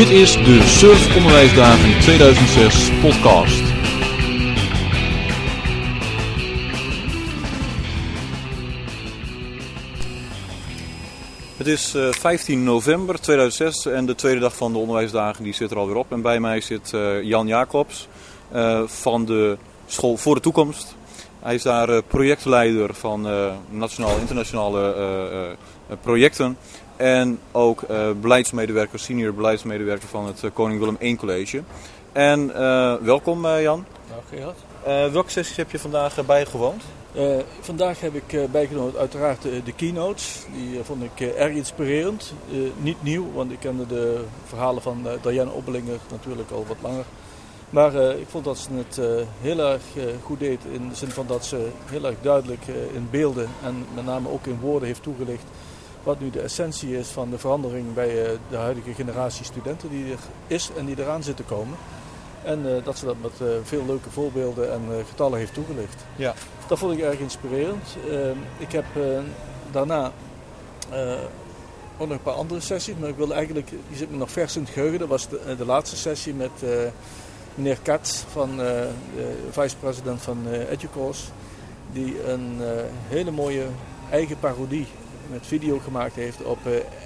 Dit is de Surf Onderwijsdagen 2006 podcast. Het is uh, 15 november 2006 en de tweede dag van de onderwijsdagen die zit er alweer op. En bij mij zit uh, Jan Jacobs uh, van de School voor de Toekomst. Hij is daar projectleider van nationale en internationale projecten. En ook beleidsmedewerker, senior beleidsmedewerker van het Koning Willem I College. En welkom Jan. Nou, Gerard. welke sessies heb je vandaag bijgewoond? Uh, vandaag heb ik uh, bijgenomen uiteraard de, de keynotes. Die vond ik erg inspirerend. niet nieuw, want ik kende de verhalen van Diane Obbelinger natuurlijk al wat langer. Maar ik vond dat ze het heel erg goed deed in de zin van dat ze heel erg duidelijk in beelden en met name ook in woorden heeft toegelicht wat nu de essentie is van de verandering bij de huidige generatie studenten die er is en die eraan zitten komen. En uh, dat ze dat met uh, veel leuke voorbeelden en uh, getallen heeft toegelicht. Ja. Dat vond ik erg inspirerend. ik heb daarna ook nog een paar andere sessies, maar ik wil eigenlijk, die zit me nog vers in het geheugen. Dat was de, de laatste sessie met meneer Katz, van, de vice-president van Educourse. Die een hele mooie eigen parodie met video gemaakt heeft op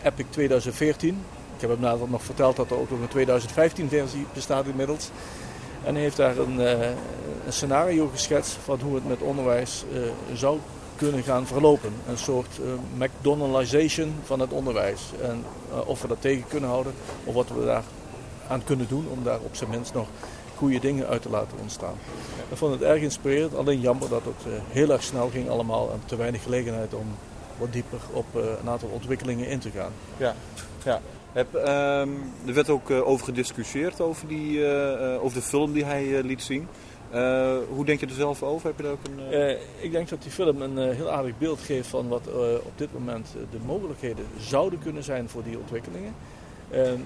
Epic 2014 heb hem nader nog verteld dat er ook nog een 2015 versie bestaat inmiddels. En hij heeft daar een, uh, een scenario geschetst van hoe het met onderwijs uh, zou kunnen gaan verlopen. Een soort McDonaldization van het onderwijs. En of we dat tegen kunnen houden of wat we daar aan kunnen doen om daar op zijn minst nog goede dingen uit te laten ontstaan. Ik vond het erg inspirerend, alleen jammer dat het heel erg snel ging allemaal en te weinig gelegenheid om wat dieper op een aantal ontwikkelingen in te gaan. Ja, ja. Heb, um, er werd ook uh, over gediscussieerd over, die, uh, over de film die hij liet zien. hoe denk je er zelf over? Heb je ook een, ik denk dat die film een heel aardig beeld geeft van wat op dit moment de mogelijkheden zouden kunnen zijn voor die ontwikkelingen. Ehm,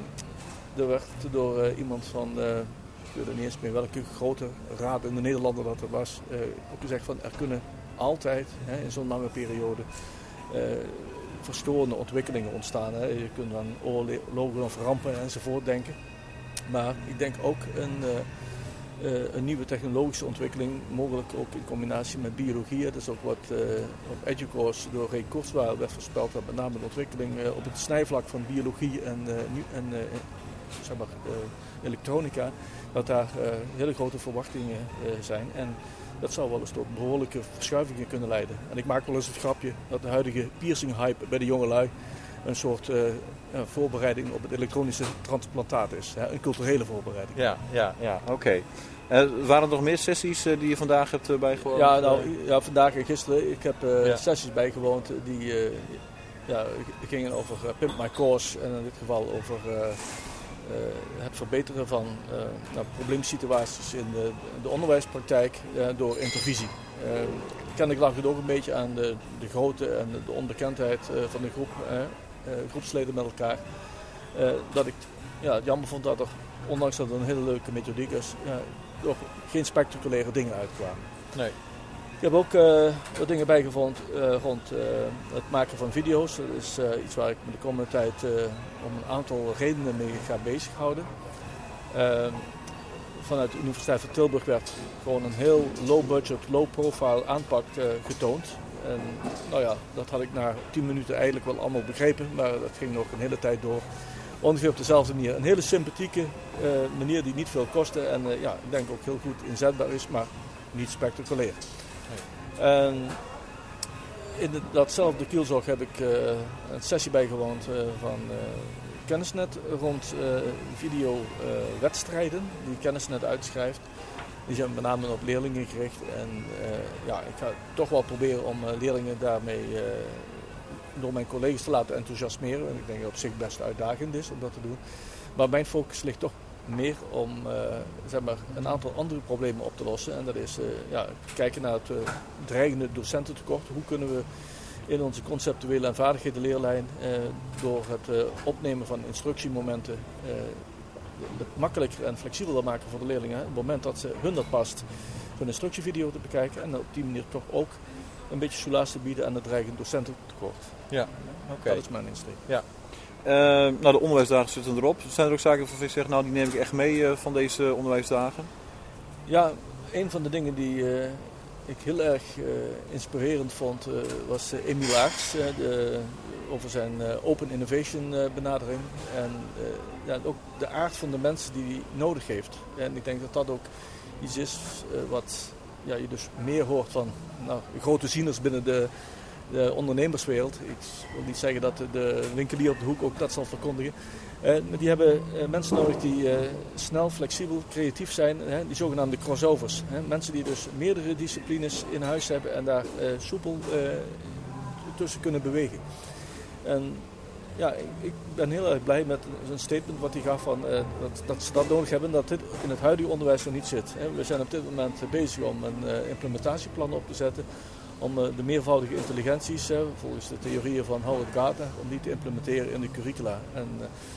er werd door iemand van, ik weet niet eens meer welke grote raad in de Nederlanden dat er was, ook gezegd van er kunnen altijd hè, in zo'n lange periode verstorende ontwikkelingen ontstaan. Hè. Je kunt aan oorlogen of rampen enzovoort denken. Maar ik denk ook een, uh, uh, een nieuwe technologische ontwikkeling, mogelijk ook in combinatie met biologie. Dat is ook wat uh, op Educourse door Ray Kurzweil werd voorspeld. Dat met name de ontwikkeling op het snijvlak van biologie en, en zeg maar, elektronica, dat daar hele grote verwachtingen zijn. En dat zou wel eens tot behoorlijke verschuivingen kunnen leiden. En ik maak wel eens het grapje dat de huidige piercing-hype bij de jongelui een soort uh, voorbereiding op het elektronische transplantaat is. Hè? Een culturele voorbereiding. Ja, ja, ja oké. Okay. Uh, waren er nog meer sessies uh, die je vandaag hebt bijgewoond? Ja, nou, ja, vandaag en gisteren. Ik heb ja. sessies bijgewoond die ja, gingen over Pimp My Course en in dit geval over het verbeteren van uh, nou, probleemsituaties in de, de onderwijspraktijk uh, door intervisie. kennelijk lag het ook een beetje aan de, de grootte en de onbekendheid van de groep, groepsleden met elkaar. dat ik ja, het jammer vond dat er, ondanks dat het een hele leuke methodiek is, toch geen spectaculaire dingen uitkwamen. Nee. Ik heb ook uh, wat dingen bijgevonden uh, rond uh, het maken van video's. Dat is iets waar ik me de komende tijd om een aantal redenen mee ga bezighouden. Ehm, vanuit de Universiteit van Tilburg werd gewoon een heel low budget, low profile aanpak getoond. En nou ja, dat had ik na 10 minuten eigenlijk wel allemaal begrepen, maar dat ging nog een hele tijd door. Ongeveer op dezelfde manier. Een hele sympathieke manier die niet veel kostte en ja, ik denk ook heel goed inzetbaar is, maar niet spectaculair. In de, datzelfde kielzog heb ik uh, een sessie bijgewoond uh, van uh, Kennisnet rond videowedstrijden die Kennisnet uitschrijft. Die zijn met name op leerlingen gericht. En ja, ik ga toch wel proberen om leerlingen daarmee door mijn collega's te laten enthousiasmeren. En ik denk dat het op zich best uitdagend is om dat te doen. Maar mijn focus ligt toch meer om uh, zeg maar, een aantal andere problemen op te lossen. En dat is uh, ja, kijken naar het uh, dreigende docententekort. Hoe kunnen we in onze conceptuele en vaardighedenleerlijn door het opnemen van instructiemomenten het makkelijker en flexibeler maken voor de leerlingen. Op het moment dat ze hun dat past, hun instructievideo te bekijken. En op die manier toch ook een beetje soelaas te bieden aan het dreigende docententekort. Ja, oké. Dat is mijn insteek. Ja. Nou, de onderwijsdagen zitten erop. Zijn er ook zaken waarvan je zegt, nou die neem ik echt mee van deze onderwijsdagen? Ja, een van de dingen die ik heel erg inspirerend vond was Emil Aarts. over zijn open innovation benadering. En ja, ook de aard van de mensen die hij nodig heeft. En ik denk dat dat ook iets is wat ja, je dus meer hoort van nou, grote zieners binnen de, de ondernemerswereld. Ik wil niet zeggen dat de winkelier op de hoek ook dat zal verkondigen. Uh, maar die hebben uh, mensen nodig die uh, snel, flexibel, creatief zijn. die zogenaamde crossovers. mensen die dus meerdere disciplines in huis hebben en daar soepel tussen kunnen bewegen. En ja, ik ben heel erg blij met zijn statement wat hij gaf van dat, dat, ze dat nodig hebben, dat dit in het huidige onderwijs nog niet zit. We zijn op dit moment bezig om een implementatieplan op te zetten om uh, de meervoudige intelligenties, volgens de theorieën van Howard Gardner, om die te implementeren in de curricula. En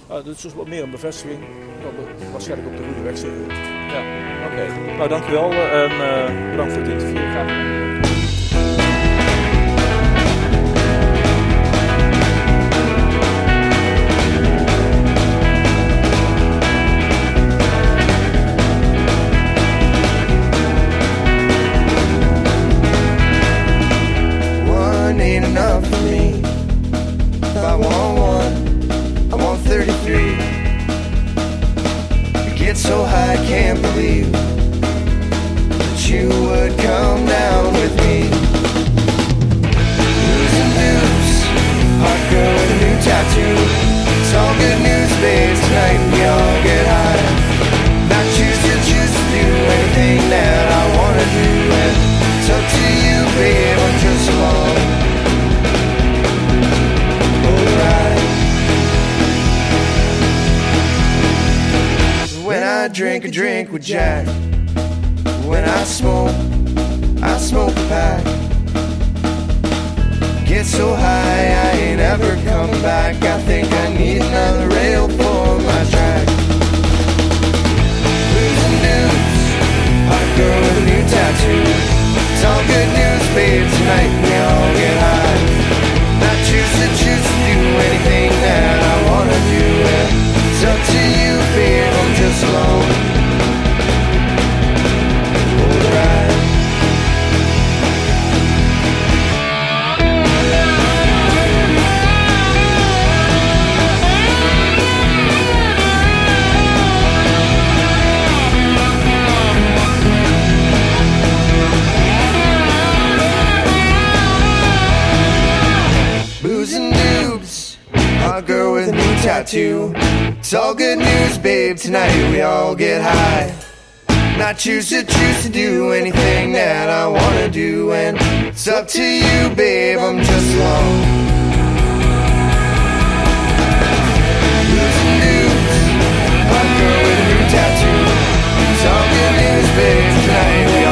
uh, dit is dus wat meer een bevestiging dat we waarschijnlijk op de goede weg zitten. Ja, oké. Okay. Nou, dankjewel en bedankt voor het interview. Graag so high, I can't believe drink a drink with Jack. When I smoke, I smoke a pack. Get so high, I ain't ever coming back. I think I need another rail to. It's all good news, babe. Tonight we all get high. And I choose to choose to do anything that I wanna do, and it's up to you, babe. I'm just alone. Losing news, I'm girl with a new tattoo. It's all good news, babe. Tonight we all